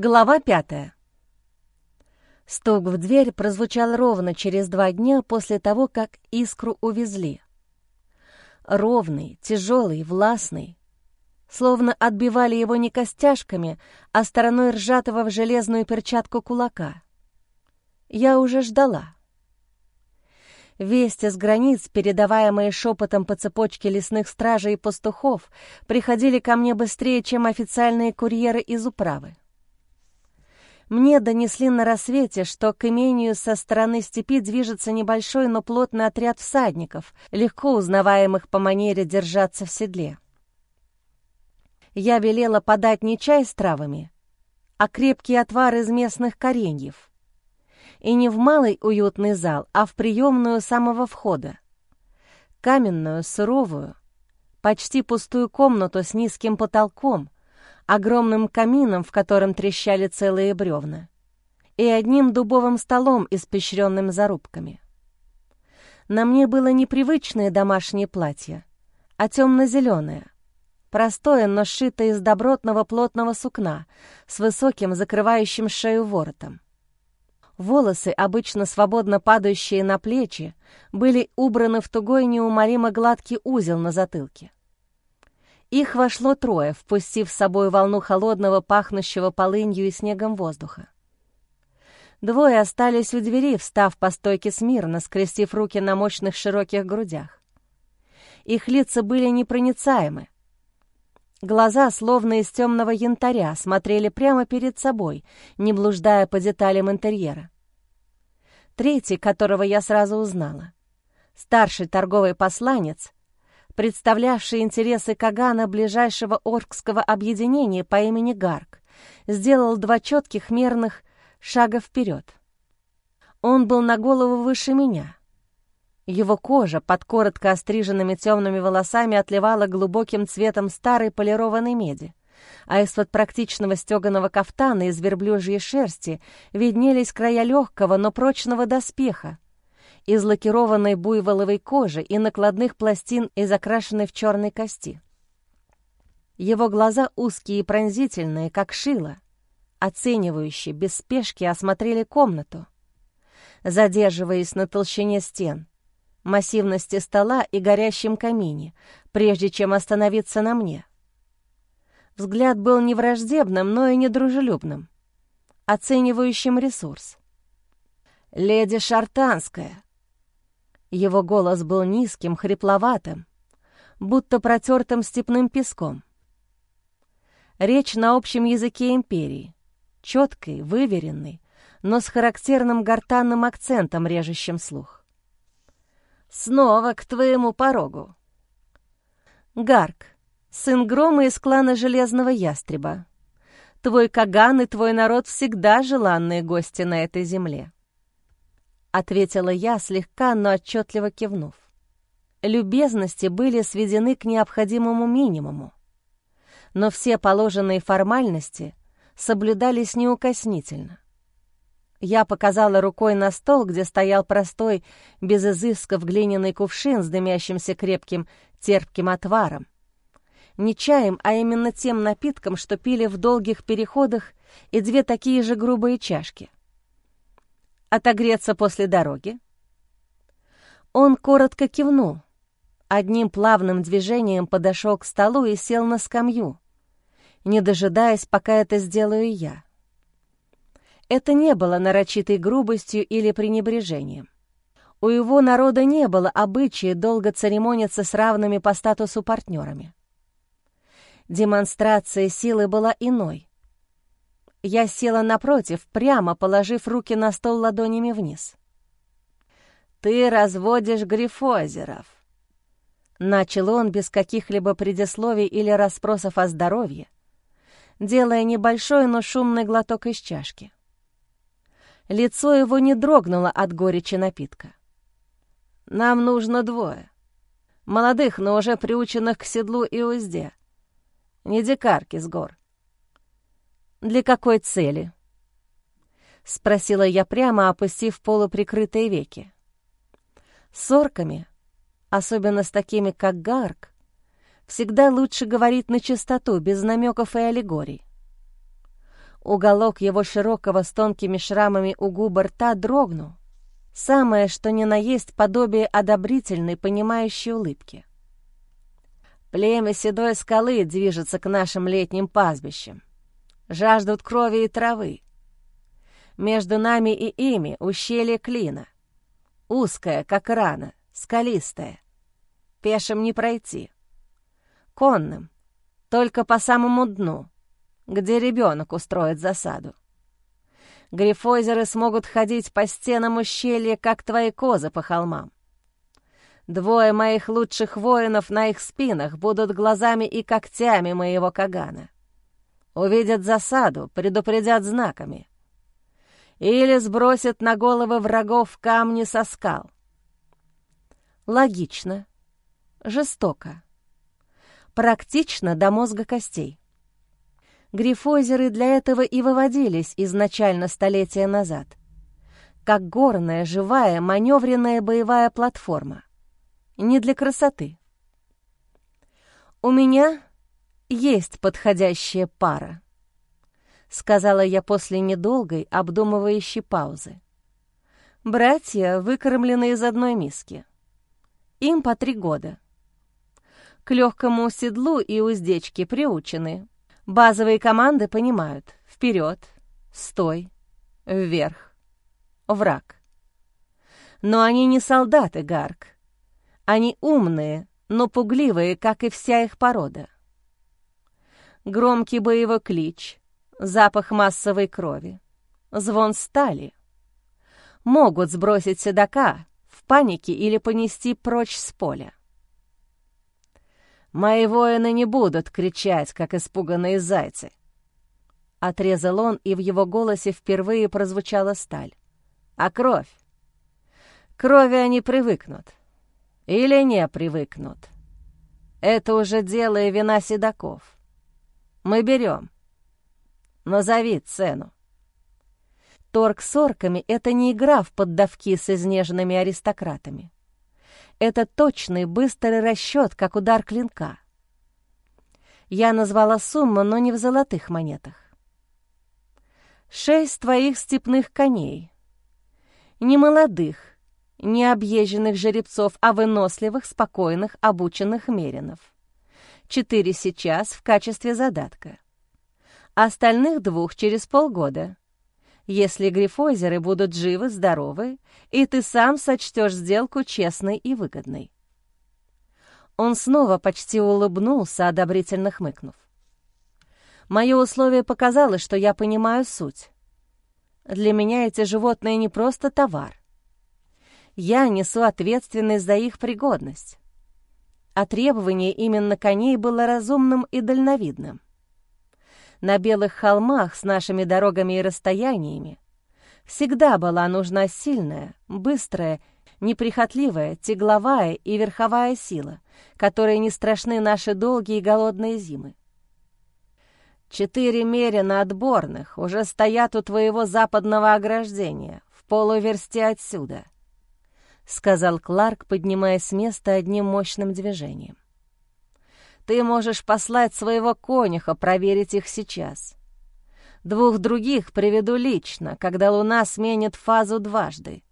Глава пятая. Стук в дверь прозвучал ровно через два дня после того, как искру увезли. Ровный, тяжелый, властный. Словно отбивали его не костяшками, а стороной ржатого в железную перчатку кулака. Я уже ждала. Вести с границ, передаваемые шепотом по цепочке лесных стражей и пастухов, приходили ко мне быстрее, чем официальные курьеры из управы. Мне донесли на рассвете, что к имению со стороны степи движется небольшой, но плотный отряд всадников, легко узнаваемых по манере держаться в седле. Я велела подать не чай с травами, а крепкий отвар из местных кореньев. И не в малый уютный зал, а в приемную самого входа. Каменную, суровую, почти пустую комнату с низким потолком — огромным камином, в котором трещали целые бревна, и одним дубовым столом, испещренным зарубками. На мне было непривычное домашнее платье, а темно-зеленое, простое, но сшитое из добротного плотного сукна с высоким, закрывающим шею воротом. Волосы, обычно свободно падающие на плечи, были убраны в тугой неумолимо гладкий узел на затылке. Их вошло трое, впустив с собой волну холодного, пахнущего полынью и снегом воздуха. Двое остались у двери, встав по стойке смирно, скрестив руки на мощных широких грудях. Их лица были непроницаемы. Глаза, словно из темного янтаря, смотрели прямо перед собой, не блуждая по деталям интерьера. Третий, которого я сразу узнала. Старший торговый посланец — представлявший интересы Кагана ближайшего оркского объединения по имени Гарк, сделал два четких мерных шага вперед. Он был на голову выше меня. Его кожа под коротко остриженными темными волосами отливала глубоким цветом старой полированной меди, а из-под практичного стеганого кафтана из верблюжьей шерсти виднелись края легкого, но прочного доспеха, из лакированной буйволовой кожи и накладных пластин из окрашенной в черной кости. Его глаза узкие и пронзительные, как шило, оценивающие, без спешки осмотрели комнату, задерживаясь на толщине стен, массивности стола и горящем камине, прежде чем остановиться на мне. Взгляд был не враждебным, но и не дружелюбным, оценивающим ресурс. «Леди Шартанская», его голос был низким, хрипловатым, будто протертым степным песком. Речь на общем языке империи, четкой, выверенной, но с характерным гортанным акцентом, режущим слух. «Снова к твоему порогу!» «Гарк, сын грома из клана Железного Ястреба. Твой Каган и твой народ всегда желанные гости на этой земле. — ответила я, слегка, но отчетливо кивнув. Любезности были сведены к необходимому минимуму. Но все положенные формальности соблюдались неукоснительно. Я показала рукой на стол, где стоял простой, без изысков глиняный кувшин с дымящимся крепким терпким отваром. Не чаем, а именно тем напитком, что пили в долгих переходах, и две такие же грубые чашки — отогреться после дороги?» Он коротко кивнул, одним плавным движением подошел к столу и сел на скамью, не дожидаясь, пока это сделаю я. Это не было нарочитой грубостью или пренебрежением. У его народа не было обычая долго церемониться с равными по статусу партнерами. Демонстрация силы была иной, я села напротив, прямо положив руки на стол ладонями вниз. «Ты разводишь грифозеров», — начал он без каких-либо предисловий или расспросов о здоровье, делая небольшой, но шумный глоток из чашки. Лицо его не дрогнуло от горечи напитка. «Нам нужно двое. Молодых, но уже приученных к седлу и узде. Не дикарки с гор. «Для какой цели?» — спросила я прямо, опустив полуприкрытые веки. С орками, особенно с такими, как Гарк, всегда лучше говорить на чистоту, без намеков и аллегорий. Уголок его широкого с тонкими шрамами у губа рта дрогнул. Самое, что ни на есть подобие одобрительной, понимающей улыбки. Племя седой скалы движется к нашим летним пастбищам. Жаждут крови и травы. Между нами и ими ущелье клина. Узкое, как рана, скалистое. Пешим не пройти. Конным, только по самому дну, где ребенок устроит засаду. Грифойзеры смогут ходить по стенам ущелья, как твои козы по холмам. Двое моих лучших воинов на их спинах будут глазами и когтями моего Кагана. Увидят засаду, предупредят знаками. Или сбросят на головы врагов камни со скал. Логично. Жестоко. Практично до мозга костей. Грифозеры для этого и выводились изначально столетия назад. Как горная, живая, маневренная боевая платформа не для красоты. «У меня есть подходящая пара», — сказала я после недолгой, обдумывающей паузы. «Братья выкормлены из одной миски. Им по три года. К легкому седлу и уздечке приучены. Базовые команды понимают. Вперед, стой, вверх, враг. Но они не солдаты, Гарк. Они умные, но пугливые, как и вся их порода. Громкий боевой клич, запах массовой крови, звон стали. Могут сбросить седока в панике или понести прочь с поля. «Мои воины не будут кричать, как испуганные зайцы», — отрезал он, и в его голосе впервые прозвучала сталь. «А кровь? Крови они привыкнут. Или не привыкнут. Это уже дело и вина седаков. Мы берем. Назови цену. Торг с орками — это не игра в поддавки с изнеженными аристократами. Это точный, быстрый расчет, как удар клинка. Я назвала сумму, но не в золотых монетах. Шесть твоих степных коней. Не молодых, не объезженных жеребцов, а выносливых, спокойных, обученных меринов. Четыре сейчас в качестве задатка. Остальных двух через полгода. Если грифозеры будут живы, здоровы, и ты сам сочтешь сделку честной и выгодной. Он снова почти улыбнулся, одобрительно хмыкнув. Мое условие показало, что я понимаю суть. Для меня эти животные не просто товар. Я несу ответственность за их пригодность. А требование именно коней было разумным и дальновидным. На белых холмах с нашими дорогами и расстояниями всегда была нужна сильная, быстрая, неприхотливая, тегловая и верховая сила, которой не страшны наши долгие и голодные зимы. Четыре мерина отборных уже стоят у твоего западного ограждения, в полуверсте отсюда —— сказал Кларк, поднимаясь с места одним мощным движением. «Ты можешь послать своего конюха проверить их сейчас. Двух других приведу лично, когда луна сменит фазу дважды.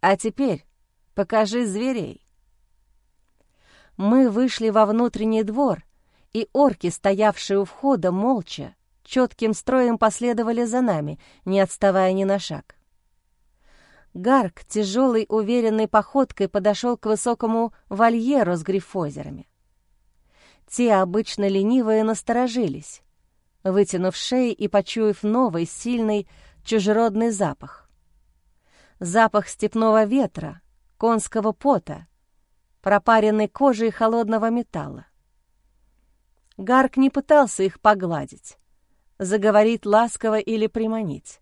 А теперь покажи зверей». Мы вышли во внутренний двор, и орки, стоявшие у входа, молча, четким строем последовали за нами, не отставая ни на шаг. Гарк тяжелой уверенной походкой подошел к высокому вольеру с грифозерами. Те обычно ленивые насторожились, вытянув шеи и почуяв новый, сильный, чужеродный запах. Запах степного ветра, конского пота, пропаренной кожи и холодного металла. Гарк не пытался их погладить, заговорить ласково или приманить.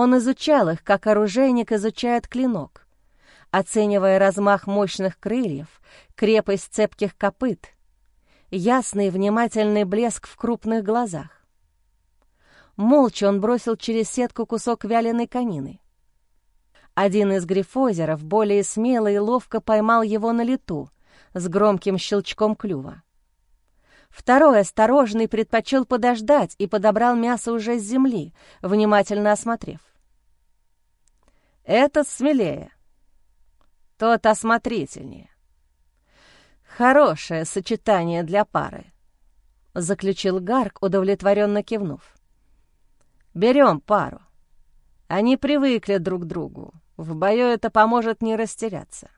Он изучал их, как оружейник изучает клинок, оценивая размах мощных крыльев, крепость цепких копыт, ясный внимательный блеск в крупных глазах. Молча он бросил через сетку кусок вяленой конины. Один из грифозеров, более смелый и ловко поймал его на лету, с громким щелчком клюва. Второй, осторожный, предпочел подождать и подобрал мясо уже с земли, внимательно осмотрев. «Этот смелее, тот осмотрительнее. Хорошее сочетание для пары», — заключил Гарк, удовлетворенно кивнув. «Берем пару. Они привыкли друг к другу. В бою это поможет не растеряться».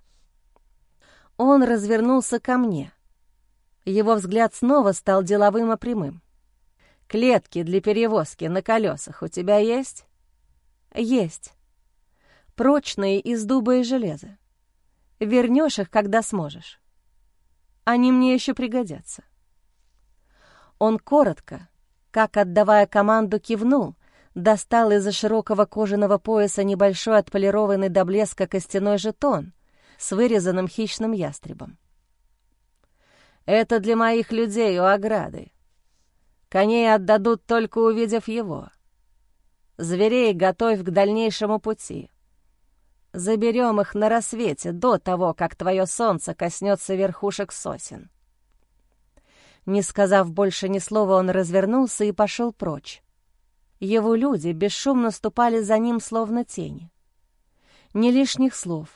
Он развернулся ко мне — его взгляд снова стал деловым и прямым. «Клетки для перевозки на колесах у тебя есть?» «Есть. Прочные из дуба и железа. Вернешь их, когда сможешь. Они мне еще пригодятся». Он коротко, как отдавая команду, кивнул, достал из-за широкого кожаного пояса небольшой отполированный до блеска костяной жетон с вырезанным хищным ястребом. Это для моих людей у ограды. Коней отдадут, только увидев его. Зверей готовь к дальнейшему пути. Заберем их на рассвете, до того, как твое солнце коснется верхушек сосен». Не сказав больше ни слова, он развернулся и пошел прочь. Его люди бесшумно ступали за ним, словно тени. Ни лишних слов,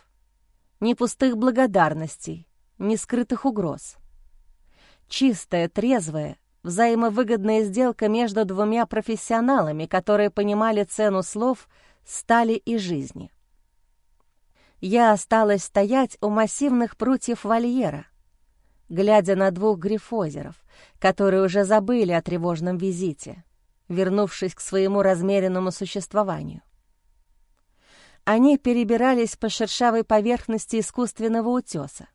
ни пустых благодарностей, ни скрытых угроз. Чистая, трезвая, взаимовыгодная сделка между двумя профессионалами, которые понимали цену слов, стали и жизни. Я осталась стоять у массивных прутьев вольера, глядя на двух грифозеров, которые уже забыли о тревожном визите, вернувшись к своему размеренному существованию. Они перебирались по шершавой поверхности искусственного утеса,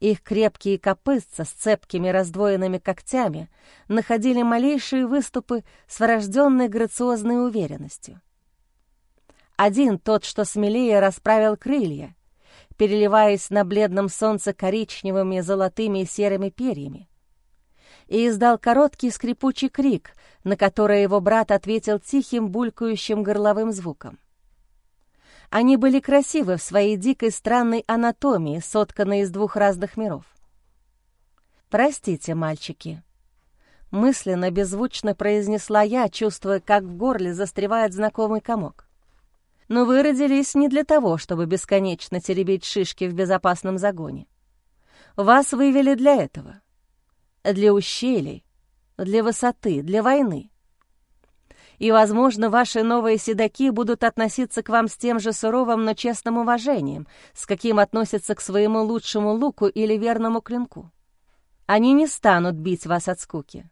их крепкие копытца с цепкими раздвоенными когтями находили малейшие выступы с врожденной грациозной уверенностью. Один, тот, что смелее, расправил крылья, переливаясь на бледном солнце коричневыми, золотыми и серыми перьями, и издал короткий скрипучий крик, на который его брат ответил тихим булькающим горловым звуком. Они были красивы в своей дикой странной анатомии, сотканной из двух разных миров. «Простите, мальчики», — мысленно, беззвучно произнесла я, чувствуя, как в горле застревает знакомый комок. «Но вы родились не для того, чтобы бесконечно теребить шишки в безопасном загоне. Вас вывели для этого. Для ущелий, для высоты, для войны и, возможно, ваши новые седаки будут относиться к вам с тем же суровым, но честным уважением, с каким относятся к своему лучшему луку или верному клинку. Они не станут бить вас от скуки.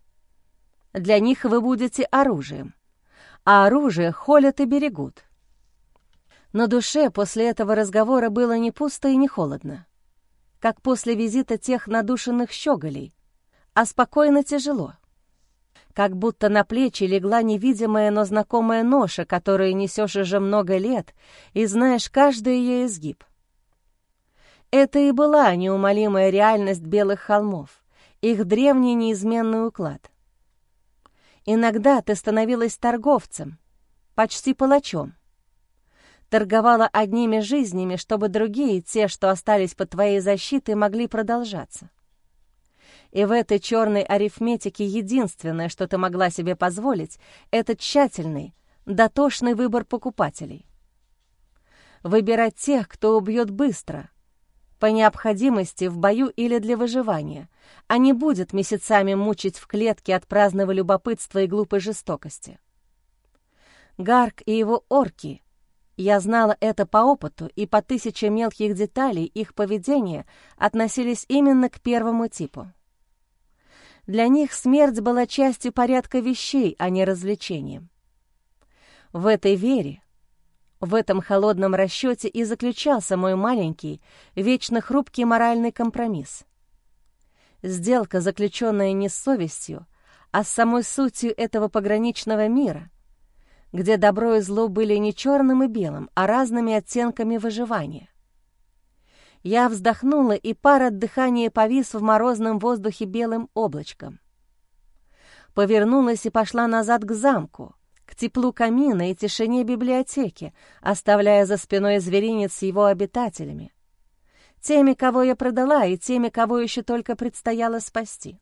Для них вы будете оружием, а оружие холят и берегут. На душе после этого разговора было не пусто и не холодно, как после визита тех надушенных щеголей, а спокойно тяжело — как будто на плечи легла невидимая, но знакомая ноша, которую несешь уже много лет и знаешь каждый ее изгиб. Это и была неумолимая реальность белых холмов, их древний неизменный уклад. Иногда ты становилась торговцем, почти палачом. Торговала одними жизнями, чтобы другие, те, что остались под твоей защитой, могли продолжаться. И в этой черной арифметике единственное, что ты могла себе позволить, это тщательный, дотошный выбор покупателей. Выбирать тех, кто убьет быстро, по необходимости в бою или для выживания, а не будет месяцами мучить в клетке от праздного любопытства и глупой жестокости. Гарк и его орки — я знала это по опыту, и по тысяче мелких деталей их поведения относились именно к первому типу. Для них смерть была частью порядка вещей, а не развлечением. В этой вере, в этом холодном расчете и заключался мой маленький, вечно хрупкий моральный компромисс. Сделка, заключенная не с совестью, а с самой сутью этого пограничного мира, где добро и зло были не черным и белым, а разными оттенками выживания. Я вздохнула, и пар от дыхания повис в морозном воздухе белым облачком. Повернулась и пошла назад к замку, к теплу камина и тишине библиотеки, оставляя за спиной зверинец с его обитателями. Теми, кого я продала, и теми, кого еще только предстояло спасти.